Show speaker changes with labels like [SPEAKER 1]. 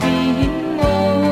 [SPEAKER 1] 着骄。